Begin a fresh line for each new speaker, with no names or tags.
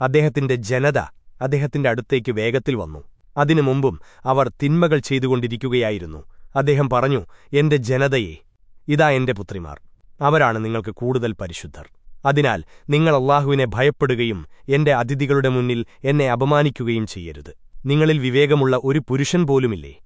അദ്ദേഹത്തിന്റെ ജനത അദ്ദേഹത്തിന്റെ അടുത്തേക്ക് വേഗത്തിൽ വന്നു. അതിനു മുമ്പും അവർ തിന്മകൾ ചെയ്തുകൊണ്ടിരിക്കുകയായിരുന്നു. അദ്ദേഹം പറഞ്ഞു എന്റെ ജനതയെ ഇതാ എന്റെ പുത്രിമാർ. അവരാണ് നിങ്ങൾക്ക് കൂടുതൽ പരിശുദ്ധർ. അതിനാൽ നിങ്ങൾ അള്ളാഹുവിനെ ഭയപ്പെടുകയും എന്റെ അതിഥികളുടെ മുന്നിൽ എന്നെ അപമാനിക്കുകയും ചെയ്യരുത്. നിങ്ങളിൽ വിവേകമുള്ള ഒരു പുരുഷൻ പോലുമില്ലേ?